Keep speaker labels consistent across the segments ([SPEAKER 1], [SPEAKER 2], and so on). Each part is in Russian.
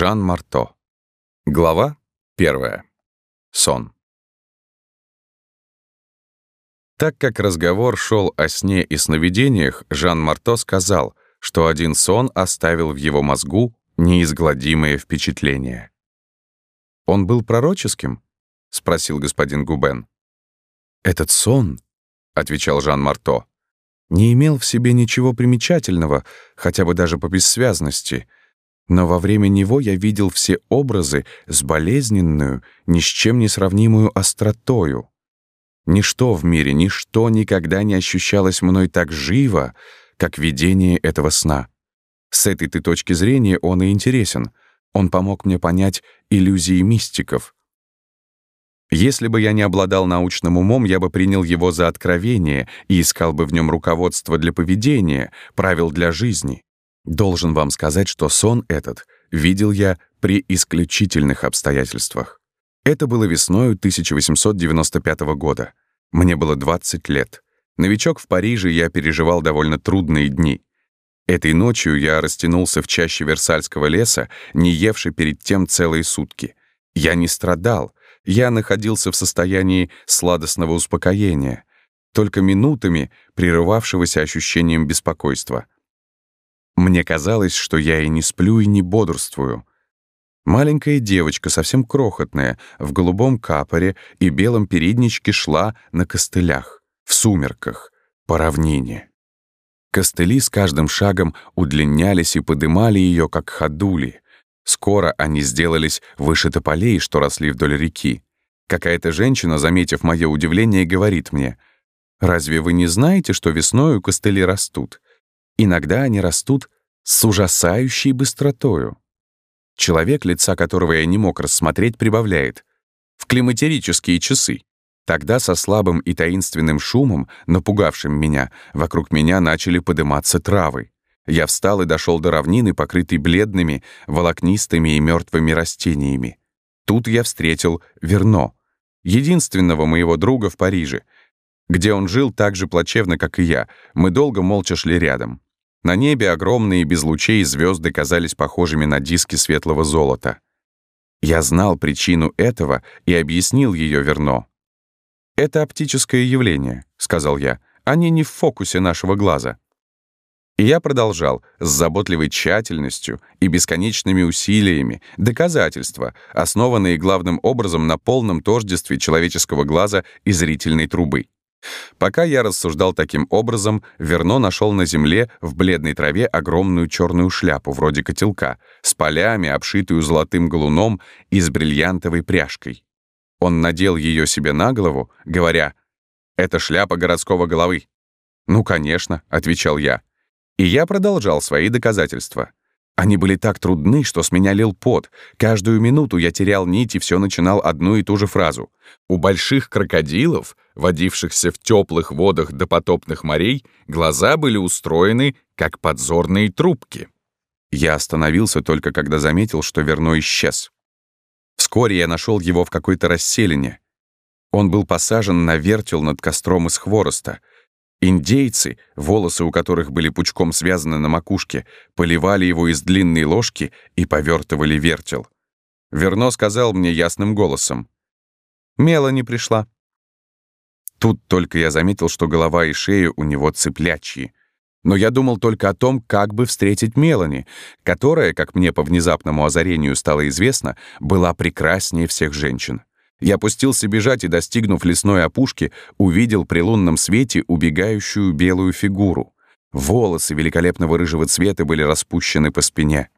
[SPEAKER 1] Жан Марто. Глава первая. Сон. Так как разговор шел о сне и сновидениях, Жан Марто сказал, что один сон оставил в его мозгу неизгладимое впечатление. «Он был пророческим?» — спросил господин Губен. «Этот сон», — отвечал Жан Марто, — «не имел в себе ничего примечательного, хотя бы даже по бессвязности — но во время него я видел все образы с болезненную, ни с чем не сравнимую остротою. Ничто в мире, ничто никогда не ощущалось мной так живо, как видение этого сна. С этой-то точки зрения он и интересен. Он помог мне понять иллюзии мистиков. Если бы я не обладал научным умом, я бы принял его за откровение и искал бы в нем руководство для поведения, правил для жизни. Должен вам сказать, что сон этот видел я при исключительных обстоятельствах. Это было весною 1895 года. Мне было 20 лет. Новичок в Париже я переживал довольно трудные дни. Этой ночью я растянулся в чаще Версальского леса, не евший перед тем целые сутки. Я не страдал, я находился в состоянии сладостного успокоения, только минутами прерывавшегося ощущением беспокойства — мне казалось, что я и не сплю, и не бодрствую. Маленькая девочка, совсем крохотная, в голубом капоре и белом передничке шла на костылях, в сумерках, по равнине. Костыли с каждым шагом удлинялись и подымали ее, как ходули. Скоро они сделались выше тополей, что росли вдоль реки. Какая-то женщина, заметив мое удивление, говорит мне, «Разве вы не знаете, что весною костыли растут? Иногда они растут с ужасающей быстротою. Человек, лица которого я не мог рассмотреть, прибавляет. В климатерические часы. Тогда со слабым и таинственным шумом, напугавшим меня, вокруг меня начали подниматься травы. Я встал и дошел до равнины, покрытой бледными, волокнистыми и мертвыми растениями. Тут я встретил Верно, единственного моего друга в Париже, где он жил так же плачевно, как и я. Мы долго молча шли рядом. На небе огромные без лучей звезды казались похожими на диски светлого золота. Я знал причину этого и объяснил ее верно. «Это оптическое явление», — сказал я. «Они не в фокусе нашего глаза». И я продолжал с заботливой тщательностью и бесконечными усилиями доказательства, основанные главным образом на полном тождестве человеческого глаза и зрительной трубы. Пока я рассуждал таким образом, Верно нашел на земле в бледной траве огромную черную шляпу, вроде котелка, с полями, обшитую золотым галуном и с бриллиантовой пряжкой. Он надел ее себе на голову, говоря, «Это шляпа городского головы». «Ну, конечно», — отвечал я. И я продолжал свои доказательства. Они были так трудны, что с меня лил пот. Каждую минуту я терял нить и все начинал одну и ту же фразу. У больших крокодилов, водившихся в теплых водах допотопных морей, глаза были устроены, как подзорные трубки. Я остановился только когда заметил, что Верно исчез. Вскоре я нашел его в какой-то расселине. Он был посажен на вертел над костром из хвороста — Индейцы, волосы у которых были пучком связаны на макушке, поливали его из длинной ложки и повертывали вертел. Верно сказал мне ясным голосом. «Мела не пришла». Тут только я заметил, что голова и шея у него цыплячьи. Но я думал только о том, как бы встретить Мелани, которая, как мне по внезапному озарению стало известно, была прекраснее всех женщин. Я пустился бежать и, достигнув лесной опушки, увидел при лунном свете убегающую белую фигуру. Волосы великолепного рыжего цвета были распущены по спине.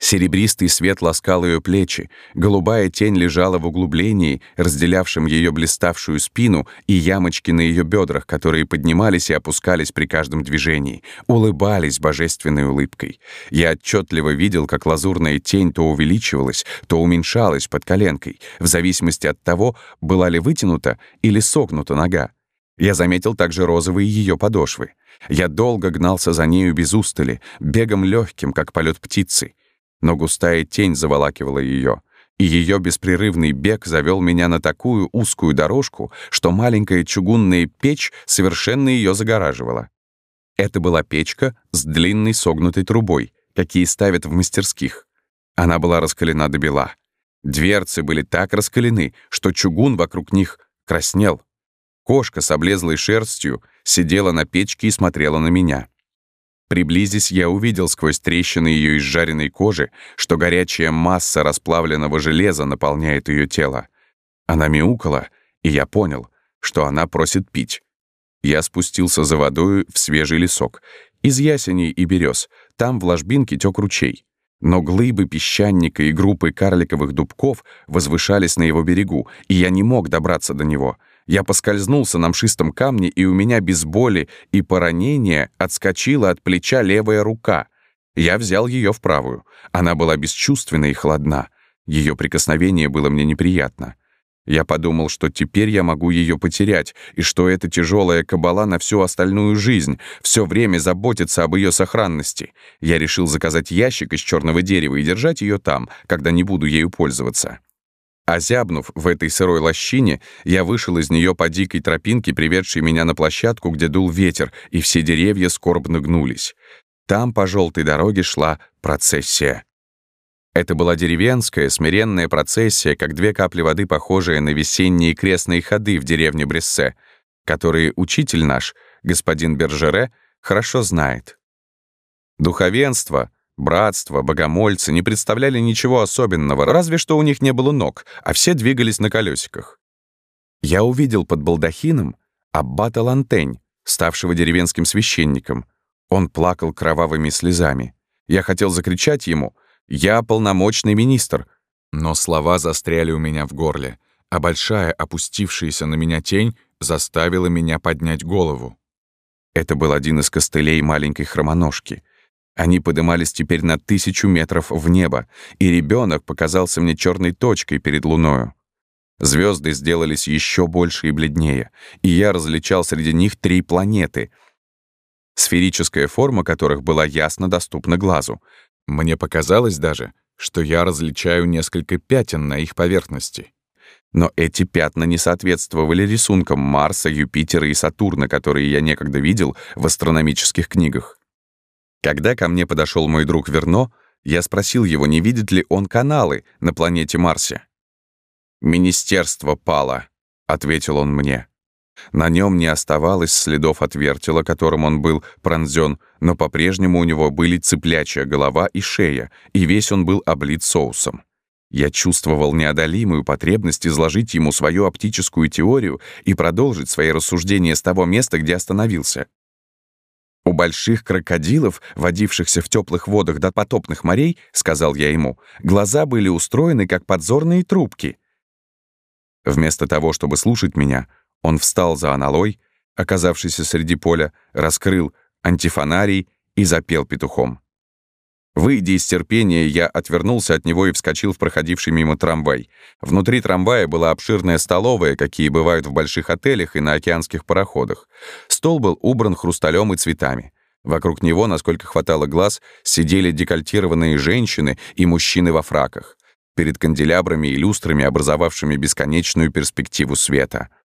[SPEAKER 1] Серебристый свет ласкал ее плечи, голубая тень лежала в углублении, разделявшем ее блиставшую спину и ямочки на ее бедрах, которые поднимались и опускались при каждом движении, улыбались божественной улыбкой. Я отчетливо видел, как лазурная тень то увеличивалась, то уменьшалась под коленкой, в зависимости от того, была ли вытянута или согнута нога. Я заметил также розовые ее подошвы. Я долго гнался за нею без устали, бегом легким, как полет птицы но густая тень заволакивала ее, и ее беспрерывный бег завел меня на такую узкую дорожку, что маленькая чугунная печь совершенно ее загораживала. Это была печка с длинной согнутой трубой, какие ставят в мастерских. Она была раскалена до бела. Дверцы были так раскалены, что чугун вокруг них краснел. Кошка с облезлой шерстью сидела на печке и смотрела на меня. Приблизясь, я увидел сквозь трещины ее изжаренной кожи, что горячая масса расплавленного железа наполняет ее тело. Она мяукала, и я понял, что она просит пить. Я спустился за водою в свежий лесок. Из ясеней и берез. Там в ложбинке тек ручей. Но глыбы песчаника и группы карликовых дубков возвышались на его берегу, и я не мог добраться до него. Я поскользнулся на мшистом камне, и у меня без боли и поранения отскочила от плеча левая рука. Я взял ее в правую. Она была бесчувственна и холодна. Ее прикосновение было мне неприятно. Я подумал, что теперь я могу ее потерять, и что эта тяжелая кабала на всю остальную жизнь, все время заботится об ее сохранности. Я решил заказать ящик из черного дерева и держать ее там, когда не буду ею пользоваться. Озябнув в этой сырой лощине, я вышел из нее по дикой тропинке, приведшей меня на площадку, где дул ветер, и все деревья скорбно гнулись. Там по желтой дороге шла процессия. Это была деревенская, смиренная процессия, как две капли воды, похожие на весенние крестные ходы в деревне Брессе, которые учитель наш, господин Бержере, хорошо знает. Духовенство, братство, богомольцы не представляли ничего особенного, разве что у них не было ног, а все двигались на колесиках. Я увидел под балдахином аббата Лантень, ставшего деревенским священником. Он плакал кровавыми слезами. Я хотел закричать ему — я полномочный министр. Но слова застряли у меня в горле, а большая опустившаяся на меня тень заставила меня поднять голову. Это был один из костылей маленькой хромоножки. Они подымались теперь на тысячу метров в небо, и ребенок показался мне черной точкой перед луною. Звезды сделались еще больше и бледнее, и я различал среди них три планеты, сферическая форма которых была ясно доступна глазу, мне показалось даже, что я различаю несколько пятен на их поверхности. Но эти пятна не соответствовали рисункам Марса, Юпитера и Сатурна, которые я некогда видел в астрономических книгах. Когда ко мне подошел мой друг Верно, я спросил его, не видит ли он каналы на планете Марсе. «Министерство пало», — ответил он мне. На нем не оставалось следов от вертела, которым он был пронзен, но по-прежнему у него были цыплячья голова и шея, и весь он был облит соусом. Я чувствовал неодолимую потребность изложить ему свою оптическую теорию и продолжить свои рассуждения с того места, где остановился. «У больших крокодилов, водившихся в теплых водах до потопных морей, — сказал я ему, — глаза были устроены как подзорные трубки». Вместо того, чтобы слушать меня, он встал за аналой, оказавшийся среди поля, раскрыл антифонарий и запел петухом. Выйдя из терпения, я отвернулся от него и вскочил в проходивший мимо трамвай. Внутри трамвая была обширная столовая, какие бывают в больших отелях и на океанских пароходах. Стол был убран хрусталем и цветами. Вокруг него, насколько хватало глаз, сидели декольтированные женщины и мужчины во фраках, перед канделябрами и люстрами, образовавшими бесконечную перспективу света —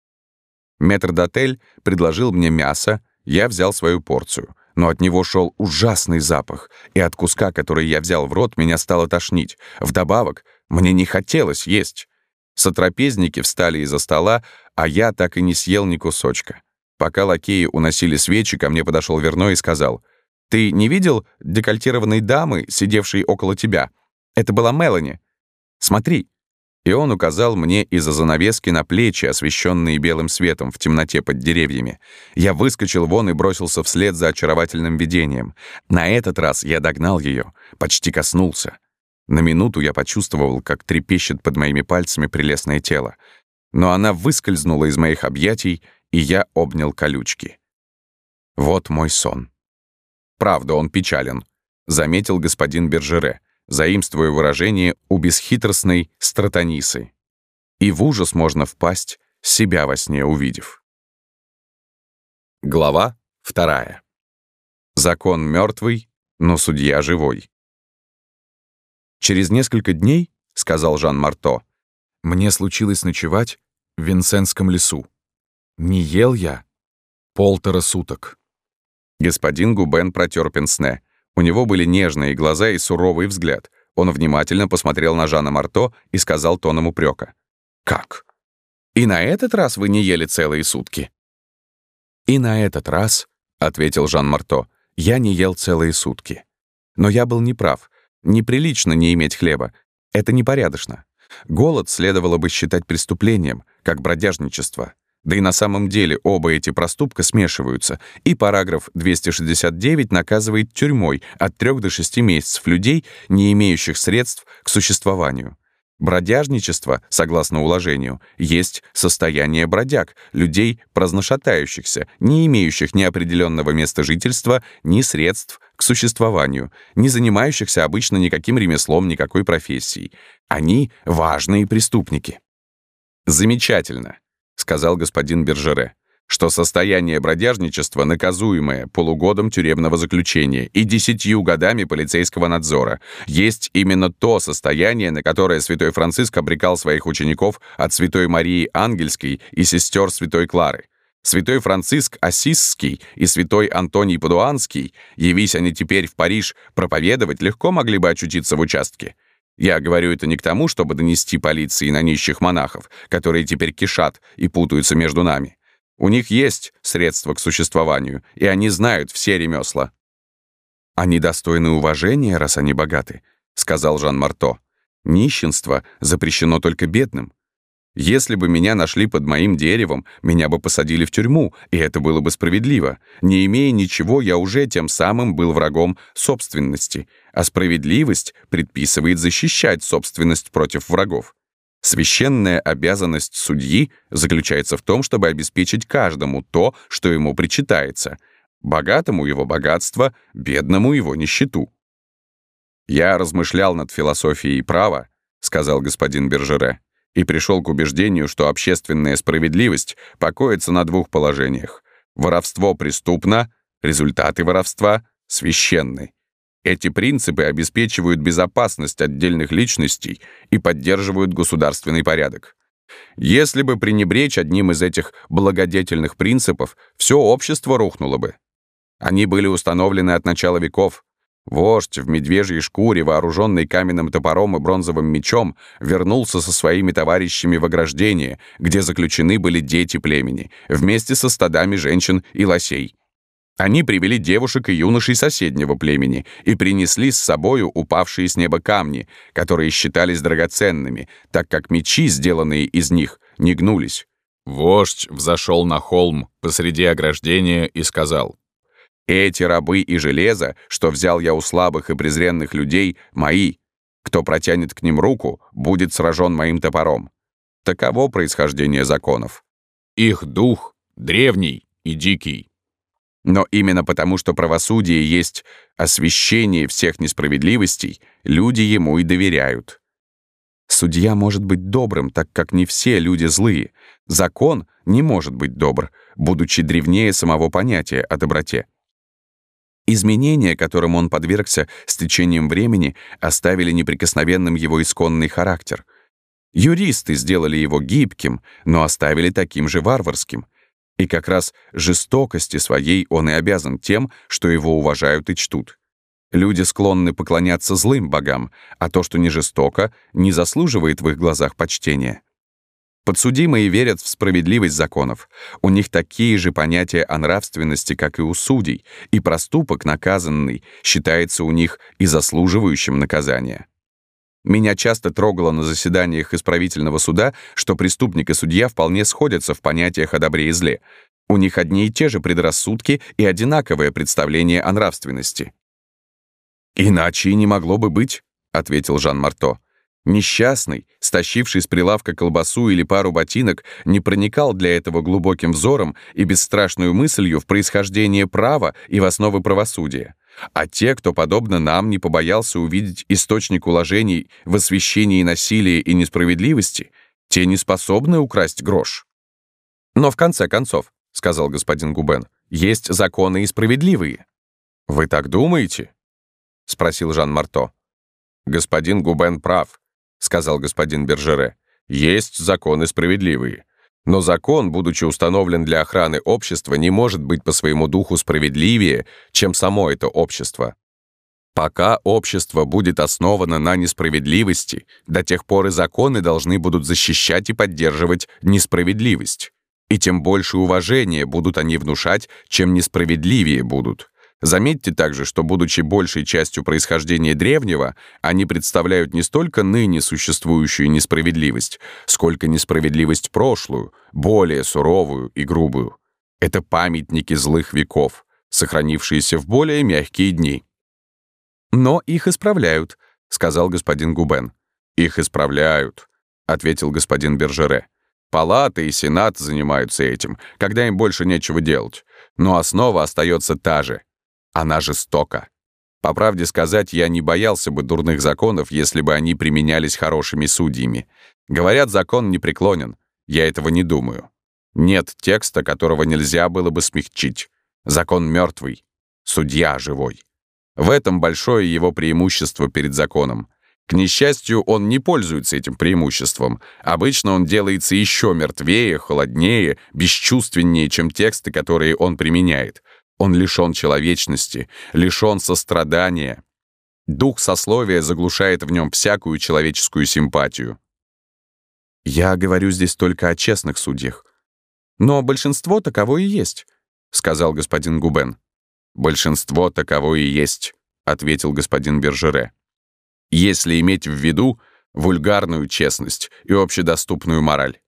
[SPEAKER 1] Метрдотель предложил мне мясо, я взял свою порцию. Но от него шел ужасный запах, и от куска, который я взял в рот, меня стало тошнить. Вдобавок, мне не хотелось есть. Сотрапезники встали из-за стола, а я так и не съел ни кусочка. Пока лакеи уносили свечи, ко мне подошел Верно и сказал, «Ты не видел декольтированной дамы, сидевшей около тебя? Это была Мелани. Смотри, и он указал мне из-за занавески на плечи, освещенные белым светом в темноте под деревьями. Я выскочил вон и бросился вслед за очаровательным видением. На этот раз я догнал ее, почти коснулся. На минуту я почувствовал, как трепещет под моими пальцами прелестное тело. Но она выскользнула из моих объятий, и я обнял колючки. Вот мой сон. Правда, он печален, заметил господин Бержере заимствуя выражение у бесхитростной стратонисы. И в ужас можно впасть, себя во сне увидев. Глава вторая. Закон мертвый, но судья живой. «Через несколько дней, — сказал Жан Марто, — мне случилось ночевать в Винсентском лесу. Не ел я полтора суток». Господин Губен протер пенсне — у него были нежные глаза и суровый взгляд. Он внимательно посмотрел на Жана Марто и сказал тоном упрека. «Как? И на этот раз вы не ели целые сутки?» «И на этот раз», — ответил Жан Марто, — «я не ел целые сутки. Но я был неправ. Неприлично не иметь хлеба. Это непорядочно. Голод следовало бы считать преступлением, как бродяжничество. Да и на самом деле оба эти проступка смешиваются, и параграф 269 наказывает тюрьмой от 3 до 6 месяцев людей, не имеющих средств к существованию. Бродяжничество, согласно уложению, есть состояние бродяг, людей праздношатающихся, не имеющих ни определенного места жительства, ни средств к существованию, не занимающихся обычно никаким ремеслом, никакой профессией. Они — важные преступники. Замечательно. — сказал господин Бержере, что состояние бродяжничества наказуемое полугодом тюремного заключения и десятью годами полицейского надзора есть именно то состояние, на которое святой Франциск обрекал своих учеников от святой Марии Ангельской и сестер святой Клары. Святой Франциск Ассизский и святой Антоний Падуанский, явись они теперь в Париж проповедовать, легко могли бы очутиться в участке. Я говорю это не к тому, чтобы донести полиции на нищих монахов, которые теперь кишат и путаются между нами. У них есть средства к существованию, и они знают все ремесла. «Они достойны уважения, раз они богаты», — сказал Жан Марто. «Нищенство запрещено только бедным. Если бы меня нашли под моим деревом, меня бы посадили в тюрьму, и это было бы справедливо. Не имея ничего, я уже тем самым был врагом собственности, а справедливость предписывает защищать собственность против врагов. Священная обязанность судьи заключается в том, чтобы обеспечить каждому то, что ему причитается, богатому его богатство, бедному его нищету. «Я размышлял над философией права», — сказал господин Бержере и пришел к убеждению, что общественная справедливость покоится на двух положениях. Воровство преступно, результаты воровства священны. Эти принципы обеспечивают безопасность отдельных личностей и поддерживают государственный порядок. Если бы пренебречь одним из этих благодетельных принципов, все общество рухнуло бы. Они были установлены от начала веков, Вождь в медвежьей шкуре, вооруженный каменным топором и бронзовым мечом, вернулся со своими товарищами в ограждение, где заключены были дети племени, вместе со стадами женщин и лосей. Они привели девушек и юношей соседнего племени и принесли с собою упавшие с неба камни, которые считались драгоценными, так как мечи, сделанные из них, не гнулись. Вождь взошел на холм посреди ограждения и сказал — эти рабы и железо, что взял я у слабых и презренных людей, мои. Кто протянет к ним руку, будет сражен моим топором. Таково происхождение законов. Их дух древний и дикий. Но именно потому, что правосудие есть освящение всех несправедливостей, люди ему и доверяют. Судья может быть добрым, так как не все люди злые. Закон не может быть добр, будучи древнее самого понятия о доброте. Изменения, которым он подвергся с течением времени, оставили неприкосновенным его исконный характер. Юристы сделали его гибким, но оставили таким же варварским. И как раз жестокости своей он и обязан тем, что его уважают и чтут. Люди склонны поклоняться злым богам, а то, что не жестоко, не заслуживает в их глазах почтения. Подсудимые верят в справедливость законов. У них такие же понятия о нравственности, как и у судей, и проступок, наказанный, считается у них и заслуживающим наказания. Меня часто трогало на заседаниях исправительного суда, что преступник и судья вполне сходятся в понятиях о добре и зле. У них одни и те же предрассудки и одинаковое представление о нравственности. «Иначе и не могло бы быть», — ответил Жан Марто. Несчастный, стащивший с прилавка колбасу или пару ботинок, не проникал для этого глубоким взором и бесстрашную мыслью в происхождение права и в основы правосудия. А те, кто, подобно нам, не побоялся увидеть источник уложений в освящении насилия и несправедливости, те не способны украсть грош. «Но в конце концов», — сказал господин Губен, — «есть законы и справедливые». «Вы так думаете?» — спросил Жан Марто. «Господин Губен прав», сказал господин Бержере. «Есть законы справедливые. Но закон, будучи установлен для охраны общества, не может быть по своему духу справедливее, чем само это общество. Пока общество будет основано на несправедливости, до тех пор и законы должны будут защищать и поддерживать несправедливость. И тем больше уважения будут они внушать, чем несправедливее будут. Заметьте также, что, будучи большей частью происхождения древнего, они представляют не столько ныне существующую несправедливость, сколько несправедливость прошлую, более суровую и грубую. Это памятники злых веков, сохранившиеся в более мягкие дни. «Но их исправляют», — сказал господин Губен. «Их исправляют», — ответил господин Бержере. «Палаты и Сенат занимаются этим, когда им больше нечего делать. Но основа остается та же. Она жестока. По правде сказать, я не боялся бы дурных законов, если бы они применялись хорошими судьями. Говорят, закон не преклонен. Я этого не думаю. Нет текста, которого нельзя было бы смягчить. Закон мертвый, судья живой. В этом большое его преимущество перед законом. К несчастью, он не пользуется этим преимуществом. Обычно он делается еще мертвее, холоднее, бесчувственнее, чем тексты, которые он применяет. Он лишен человечности, лишен сострадания. Дух сословия заглушает в нем всякую человеческую симпатию. Я говорю здесь только о честных судьях. Но большинство таково и есть, — сказал господин Губен. «Большинство таково и есть», — ответил господин Бержере. «Если иметь в виду вульгарную честность и общедоступную мораль.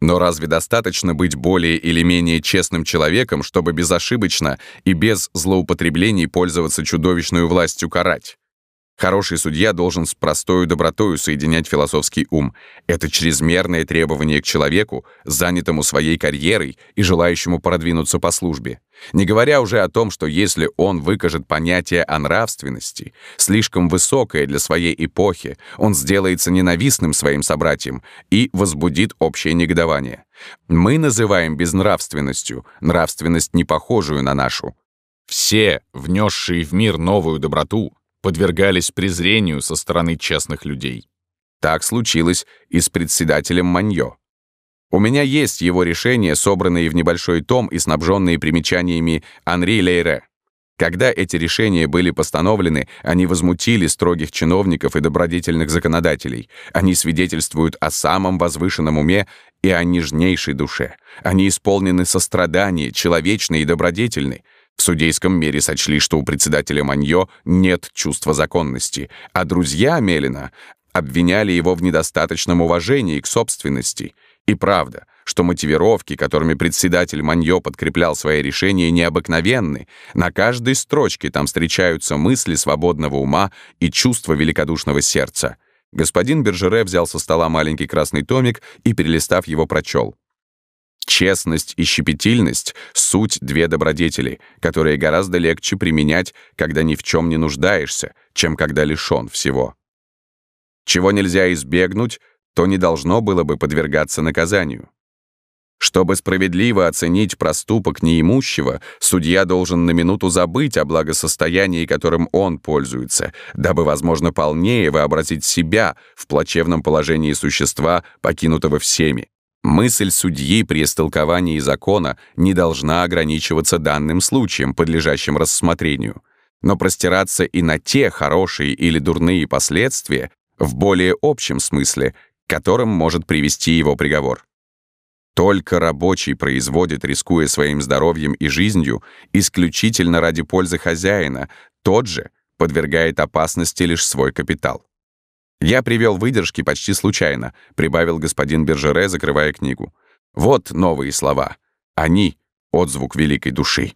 [SPEAKER 1] Но разве достаточно быть более или менее честным человеком, чтобы безошибочно и без злоупотреблений пользоваться чудовищной властью карать? Хороший судья должен с простою добротою соединять философский ум. Это чрезмерное требование к человеку, занятому своей карьерой и желающему продвинуться по службе. Не говоря уже о том, что если он выкажет понятие о нравственности, слишком высокое для своей эпохи, он сделается ненавистным своим собратьям и возбудит общее негодование. Мы называем безнравственностью нравственность, не похожую на нашу. Все, внесшие в мир новую доброту, подвергались презрению со стороны честных людей. Так случилось и с председателем Маньо. У меня есть его решения, собранные в небольшой том и снабженные примечаниями Анри Лейре. Когда эти решения были постановлены, они возмутили строгих чиновников и добродетельных законодателей. Они свидетельствуют о самом возвышенном уме и о нежнейшей душе. Они исполнены сострадания, человечны и добродетельны. В судейском мире сочли, что у председателя Маньо нет чувства законности, а друзья Мелина обвиняли его в недостаточном уважении к собственности. И правда, что мотивировки, которыми председатель Маньо подкреплял свои решения, необыкновенны. На каждой строчке там встречаются мысли свободного ума и чувства великодушного сердца. Господин Бержере взял со стола маленький красный томик и, перелистав его, прочел. Честность и щепетильность — суть две добродетели, которые гораздо легче применять, когда ни в чем не нуждаешься, чем когда лишен всего. Чего нельзя избегнуть, то не должно было бы подвергаться наказанию. Чтобы справедливо оценить проступок неимущего, судья должен на минуту забыть о благосостоянии, которым он пользуется, дабы, возможно, полнее вообразить себя в плачевном положении существа, покинутого всеми. Мысль судьи при истолковании закона не должна ограничиваться данным случаем, подлежащим рассмотрению, но простираться и на те хорошие или дурные последствия в более общем смысле, к которым может привести его приговор. Только рабочий производит, рискуя своим здоровьем и жизнью, исключительно ради пользы хозяина, тот же подвергает опасности лишь свой капитал. «Я привел выдержки почти случайно», — прибавил господин Бержере, закрывая книгу. «Вот новые слова. Они — отзвук великой души».